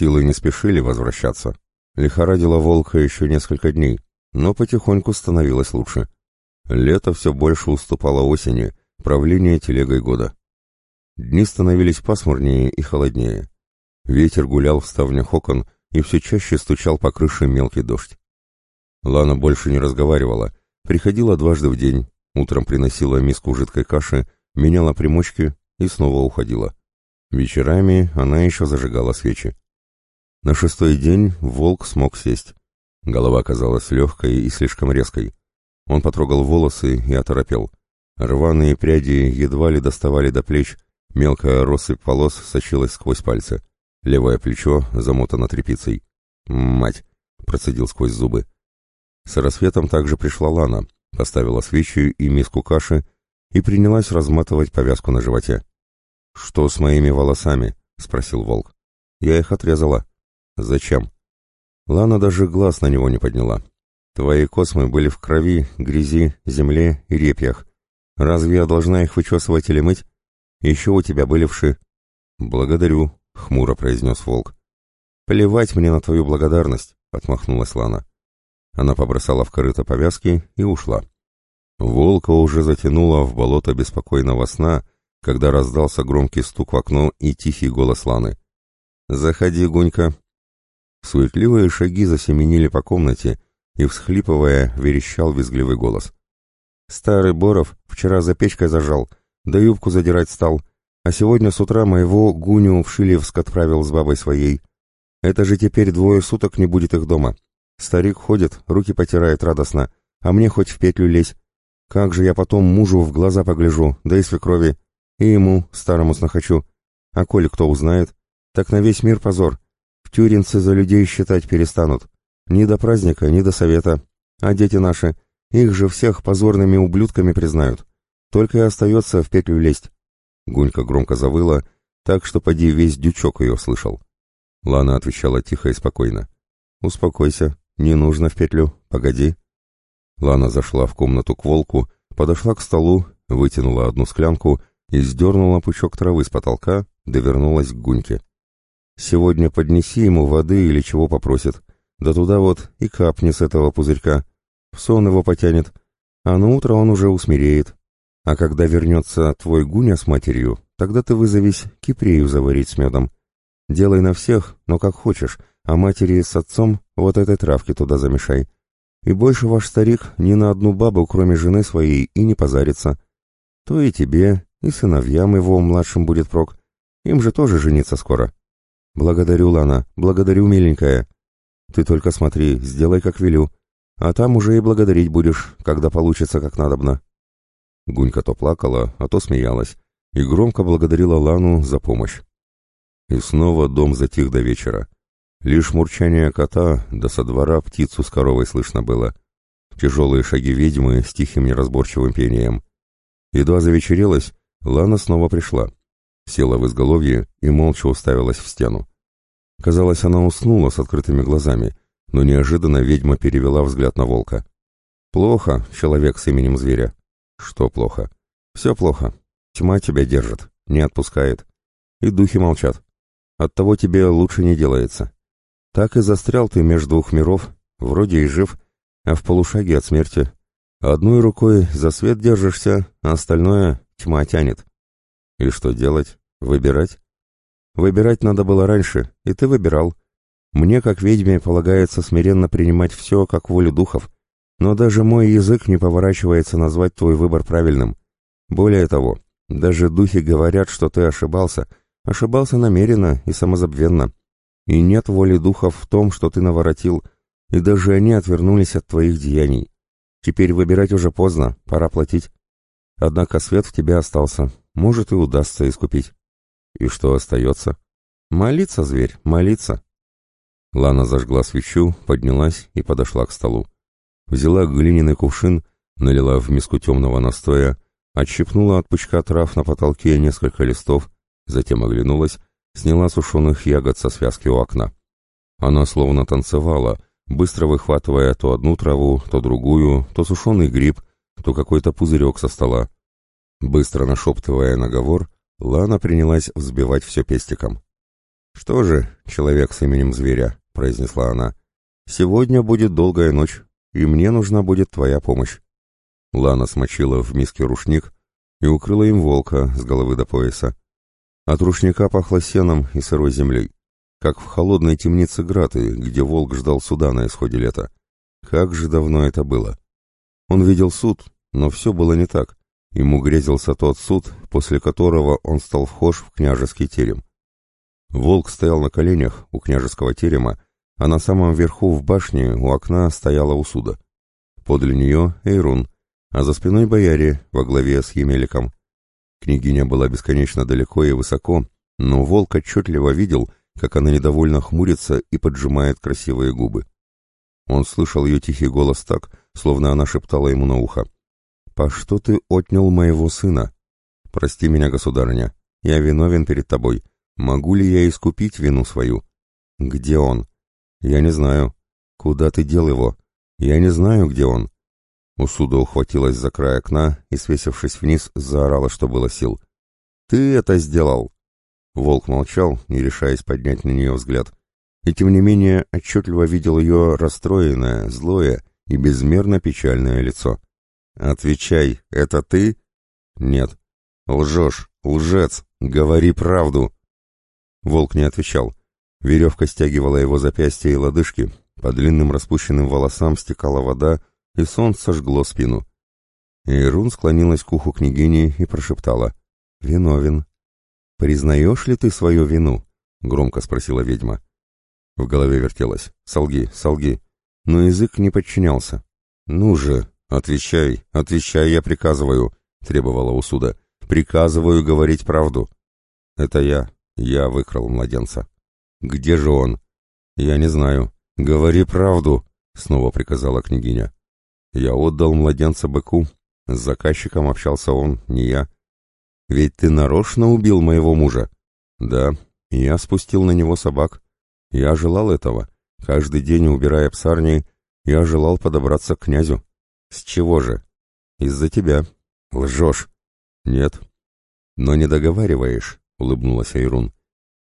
Силы не спешили возвращаться. Лихорадило волка еще несколько дней, но потихоньку становилось лучше. Лето все больше уступало осени, правление телегой года. Дни становились пасмурнее и холоднее. Ветер гулял в ставнях окон, и все чаще стучал по крыше мелкий дождь. Лана больше не разговаривала, приходила дважды в день, утром приносила миску жидкой каши, меняла примочки и снова уходила. Вечерами она еще зажигала свечи. На шестой день волк смог сесть. Голова казалась легкой и слишком резкой. Он потрогал волосы и оторопел. Рваные пряди едва ли доставали до плеч, мелкая россыпь волос сочилась сквозь пальцы. Левое плечо замотано тряпицей. «Мать!» — процедил сквозь зубы. С рассветом также пришла Лана, поставила свечи и миску каши и принялась разматывать повязку на животе. «Что с моими волосами?» — спросил волк. «Я их отрезала». «Зачем?» Лана даже глаз на него не подняла. «Твои космы были в крови, грязи, земле и репьях. Разве я должна их вычесывать или мыть? Еще у тебя были вши». «Благодарю», — хмуро произнес волк. «Плевать мне на твою благодарность», — отмахнулась Лана. Она побросала в корыто повязки и ушла. Волка уже затянула в болото беспокойного сна, когда раздался громкий стук в окно и тихий голос Ланы. «Заходи, Гунька!» Суетливые шаги засеменили по комнате, и, всхлипывая, верещал визгливый голос. «Старый Боров вчера за печкой зажал, да юбку задирать стал, а сегодня с утра моего Гуню в Шилевск отправил с бабой своей. Это же теперь двое суток не будет их дома. Старик ходит, руки потирает радостно, а мне хоть в петлю лезь. Как же я потом мужу в глаза погляжу, да и свекрови, и ему, старому снохочу. А коли кто узнает, так на весь мир позор. Тюринцы за людей считать перестанут. Ни до праздника, ни до совета. А дети наши, их же всех позорными ублюдками признают. Только и остается в петлю лезть. Гунька громко завыла, так что поди весь дючок ее слышал. Лана отвечала тихо и спокойно. «Успокойся, не нужно в петлю, погоди». Лана зашла в комнату к волку, подошла к столу, вытянула одну склянку и сдернула пучок травы с потолка, довернулась к Гуньке. «Сегодня поднеси ему воды или чего попросит, да туда вот и капни с этого пузырька. В сон его потянет, а на утро он уже усмиреет. А когда вернется твой Гуня с матерью, тогда ты вызовись кипрею заварить с медом. Делай на всех, но как хочешь, а матери с отцом вот этой травки туда замешай. И больше ваш старик ни на одну бабу, кроме жены своей, и не позарится. То и тебе, и сыновьям его младшим будет прок. Им же тоже жениться скоро. Благодарю, Лана, благодарю, миленькая. Ты только смотри, сделай, как велю. А там уже и благодарить будешь, когда получится как надобно. Гунька то плакала, а то смеялась, и громко благодарила Лану за помощь. И снова дом затих до вечера. Лишь мурчание кота, да со двора птицу с коровой слышно было. Тяжелые шаги ведьмы с тихим неразборчивым пением. Едва завечерелось, Лана снова пришла. Села в изголовье и молча уставилась в стену. Казалось, она уснула с открытыми глазами, но неожиданно ведьма перевела взгляд на волка. «Плохо, человек с именем зверя». «Что плохо?» «Все плохо. Тьма тебя держит, не отпускает. И духи молчат. Оттого тебе лучше не делается. Так и застрял ты между двух миров, вроде и жив, а в полушаге от смерти. Одной рукой за свет держишься, а остальное тьма тянет. И что делать? Выбирать? Выбирать надо было раньше, и ты выбирал. Мне, как ведьме, полагается смиренно принимать все, как волю духов, но даже мой язык не поворачивается назвать твой выбор правильным. Более того, даже духи говорят, что ты ошибался, ошибался намеренно и самозабвенно. И нет воли духов в том, что ты наворотил, и даже они отвернулись от твоих деяний. Теперь выбирать уже поздно, пора платить. Однако свет в тебе остался, может и удастся искупить. И что остается? Молиться, зверь, молиться. Лана зажгла свечу, поднялась и подошла к столу. Взяла глиняный кувшин, налила в миску темного настоя, отщипнула от пучка трав на потолке несколько листов, затем оглянулась сняла сушеных ягод со связки у окна. Она словно танцевала, быстро выхватывая то одну траву, то другую, то сушеный гриб, то какой-то пузырек со стола. Быстро нашептывая наговор, Лана принялась взбивать все пестиком. «Что же, человек с именем зверя», — произнесла она, — «сегодня будет долгая ночь, и мне нужна будет твоя помощь». Лана смочила в миске рушник и укрыла им волка с головы до пояса. От рушника пахло сеном и сырой землей, как в холодной темнице Граты, где волк ждал суда на исходе лета. Как же давно это было! Он видел суд, но все было не так. Ему грезился тот суд, после которого он стал вхож в княжеский терем. Волк стоял на коленях у княжеского терема, а на самом верху в башне у окна стояла усуда. Подле нее Эйрун, а за спиной бояре во главе с Емеликом. Княгиня была бесконечно далеко и высоко, но волк отчетливо видел, как она недовольно хмурится и поджимает красивые губы. Он слышал ее тихий голос так, словно она шептала ему на ухо. «По что ты отнял моего сына? Прости меня, государыня, я виновен перед тобой. Могу ли я искупить вину свою? Где он? Я не знаю. Куда ты дел его? Я не знаю, где он». Усуда ухватилась за край окна и, свесившись вниз, заорала, что было сил. «Ты это сделал!» Волк молчал, не решаясь поднять на нее взгляд и тем не менее отчетливо видел ее расстроенное, злое и безмерно печальное лицо. «Отвечай, это ты?» «Нет». «Лжешь, лжец, говори правду!» Волк не отвечал. Веревка стягивала его запястья и лодыжки, по длинным распущенным волосам стекала вода, и солнце жгло спину. Ирун склонилась к уху княгини и прошептала. «Виновен». «Признаешь ли ты свою вину?» — громко спросила ведьма. В голове вертелось. «Солги, солги». Но язык не подчинялся. «Ну же, отвечай, отвечай, я приказываю», — требовала Усуда. «Приказываю говорить правду». «Это я. Я выкрал младенца». «Где же он?» «Я не знаю». «Говори правду», — снова приказала княгиня. «Я отдал младенца быку. С заказчиком общался он, не я». «Ведь ты нарочно убил моего мужа?» «Да, я спустил на него собак. Я желал этого. Каждый день, убирая псарни, я желал подобраться к князю. С чего же? Из-за тебя. Лжешь. Нет. Но не договариваешь, улыбнулась Айрун.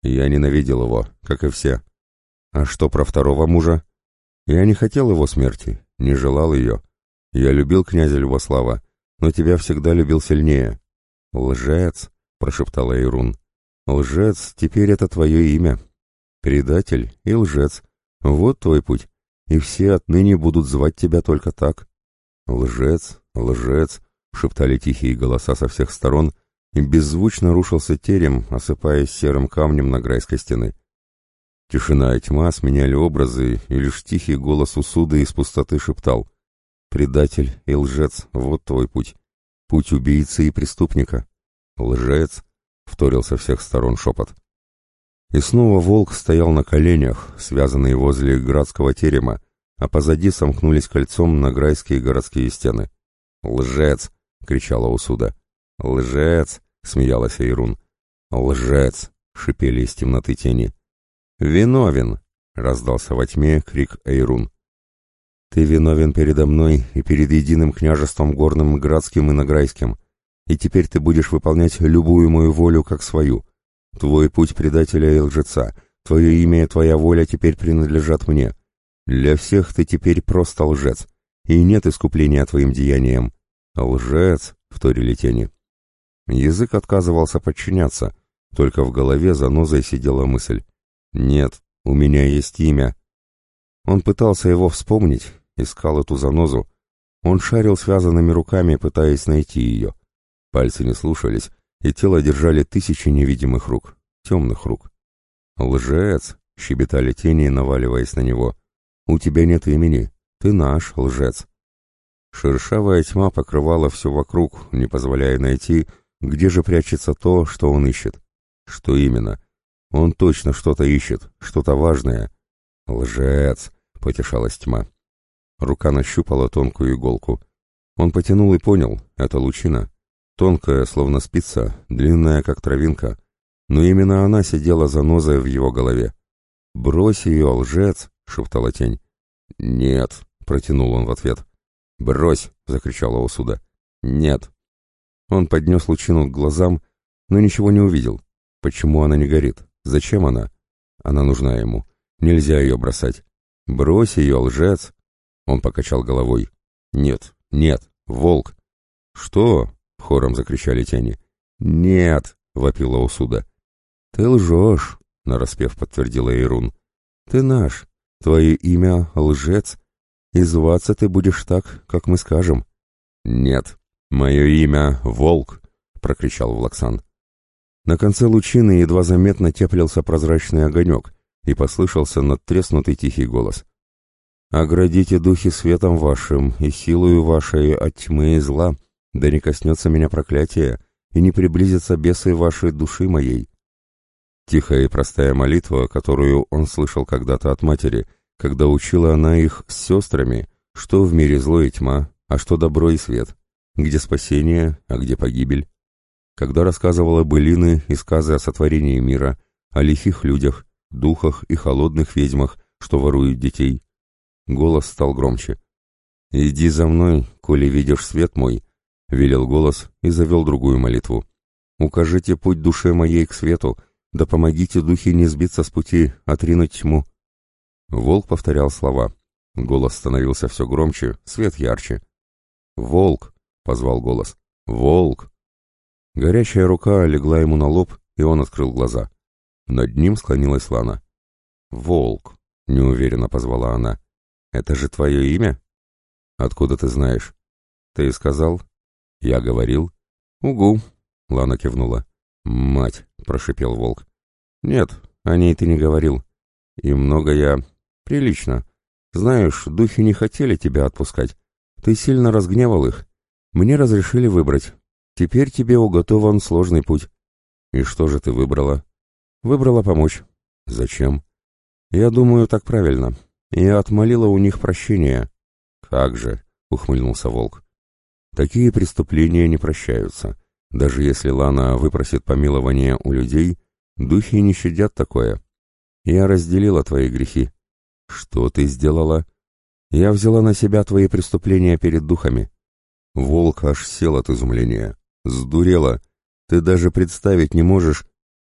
Я ненавидел его, как и все. А что про второго мужа? Я не хотел его смерти, не желал ее. Я любил князя Любослава, но тебя всегда любил сильнее. Лжец, прошептала Айрун. Лжец, теперь это твое имя. Предатель и лжец. Вот твой путь. И все отныне будут звать тебя только так. Лжец, лжец, шептали тихие голоса со всех сторон, и беззвучно рушился терем, осыпаясь серым камнем на грайской стены. Тишина и тьма сменяли образы, и лишь тихий голос Усуды из пустоты шептал «Предатель и лжец, вот твой путь. Путь убийцы и преступника. Лжец!» — вторил со всех сторон шепот. И снова волк стоял на коленях, связанный возле градского терема, а позади сомкнулись кольцом награйские городские стены. «Лжец!» — кричала Усуда. «Лжец!» — смеялась Айрун. «Лжец!» — шипели из темноты тени. «Виновен!» — раздался во тьме крик Айрун. «Ты виновен передо мной и перед единым княжеством горным, градским и награйским, и теперь ты будешь выполнять любую мою волю как свою. Твой путь предателя и лжеца, твое имя и твоя воля теперь принадлежат мне. Для всех ты теперь просто лжец, и нет искупления твоим деяниям. Лжец, — вторили тени. Язык отказывался подчиняться, только в голове занозой сидела мысль. «Нет, у меня есть имя». Он пытался его вспомнить, искал эту занозу. Он шарил связанными руками, пытаясь найти ее. Пальцы не слушались, и тело держали тысячи невидимых рук, темных рук. «Лжец!» — щебетали тени, наваливаясь на него. «У тебя нет имени. Ты наш лжец». Шершавая тьма покрывала все вокруг, не позволяя найти, где же прячется то, что он ищет. Что именно? Он точно что-то ищет, что-то важное. «Лжец!» — потешалась тьма. Рука нащупала тонкую иголку. Он потянул и понял — это лучина. Тонкая, словно спица, длинная, как травинка. Но именно она сидела за нозой в его голове. «Брось ее, лжец!» — шептала тень. «Нет!» — протянул он в ответ. «Брось!» — закричала Осуда. «Нет!» Он поднес лучину к глазам, но ничего не увидел. Почему она не горит? Зачем она? Она нужна ему. Нельзя ее бросать. Брось ее, лжец. Он покачал головой. Нет, нет, волк. Что? Хором закричали тени. Нет, вопила Усуда. Ты лжешь, нараспев подтвердила Ирун. Ты наш. Твое имя — лжец. И зваться ты будешь так, как мы скажем. Нет, мое имя — волк, прокричал Влаксан. На конце лучины едва заметно теплился прозрачный огонек, и послышался надтреснутый тихий голос. «Оградите духи светом вашим и силою вашей от тьмы и зла, да не коснется меня проклятие, и не приблизится бесы вашей души моей». Тихая и простая молитва, которую он слышал когда-то от матери, когда учила она их с сестрами, что в мире зло и тьма, а что добро и свет, где спасение, а где погибель когда рассказывала былины и сказы о сотворении мира, о лихих людях, духах и холодных ведьмах, что воруют детей. Голос стал громче. «Иди за мной, коли видишь свет мой», — велел голос и завел другую молитву. «Укажите путь душе моей к свету, да помогите духи не сбиться с пути, отринуть тьму». Волк повторял слова. Голос становился все громче, свет ярче. «Волк!» — позвал голос. «Волк!» Горячая рука легла ему на лоб, и он открыл глаза. Над ним склонилась Лана. «Волк», — неуверенно позвала она. «Это же твое имя?» «Откуда ты знаешь?» «Ты сказал?» «Я говорил». «Угу», — Лана кивнула. «Мать», — прошипел волк. «Нет, о ней ты не говорил. И много я... Прилично. Знаешь, духи не хотели тебя отпускать. Ты сильно разгневал их. Мне разрешили выбрать. Теперь тебе уготован сложный путь. И что же ты выбрала? Выбрала помочь. Зачем? Я думаю, так правильно. Я отмолила у них прощения. Как же, ухмыльнулся волк. Такие преступления не прощаются. Даже если Лана выпросит помилование у людей, духи не щадят такое. Я разделила твои грехи. Что ты сделала? Я взяла на себя твои преступления перед духами. Волк аж сел от изумления. Сдурела. Ты даже представить не можешь.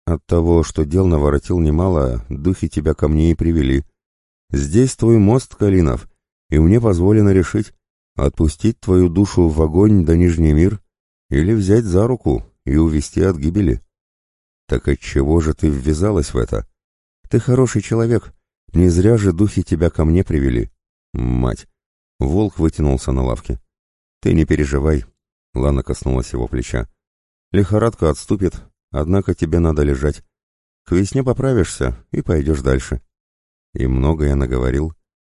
От того, что дел наворотил немало, духи тебя ко мне и привели. Здесь твой мост, Калинов, и мне позволено решить, отпустить твою душу в огонь до Нижний мир или взять за руку и увести от гибели. Так отчего же ты ввязалась в это? Ты хороший человек, не зря же духи тебя ко мне привели. Мать! Волк вытянулся на лавке. Ты не переживай, Лана коснулась его плеча. «Лихорадка отступит, однако тебе надо лежать. К весне поправишься и пойдешь дальше». И много я наговорил.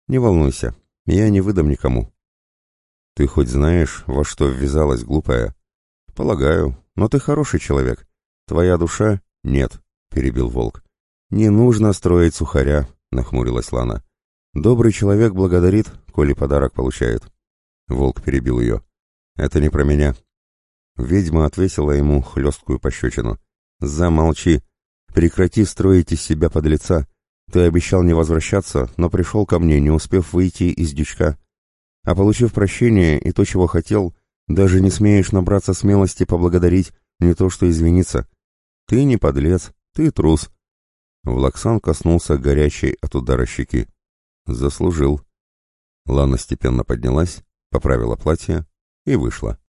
«Не волнуйся, я не выдам никому». «Ты хоть знаешь, во что ввязалась, глупая?» «Полагаю, но ты хороший человек. Твоя душа...» «Нет», — перебил волк. «Не нужно строить сухаря», — нахмурилась Лана. «Добрый человек благодарит, коли подарок получает». Волк перебил ее. «Это не про меня». Ведьма отвесила ему хлесткую пощечину. «Замолчи! Прекрати строить из себя подлеца! Ты обещал не возвращаться, но пришел ко мне, не успев выйти из дючка. А получив прощение и то, чего хотел, даже не смеешь набраться смелости поблагодарить, не то что извиниться. Ты не подлец, ты трус». Влаксан коснулся горячей от удара щеки. «Заслужил». Лана степенно поднялась, поправила платье, и вышла.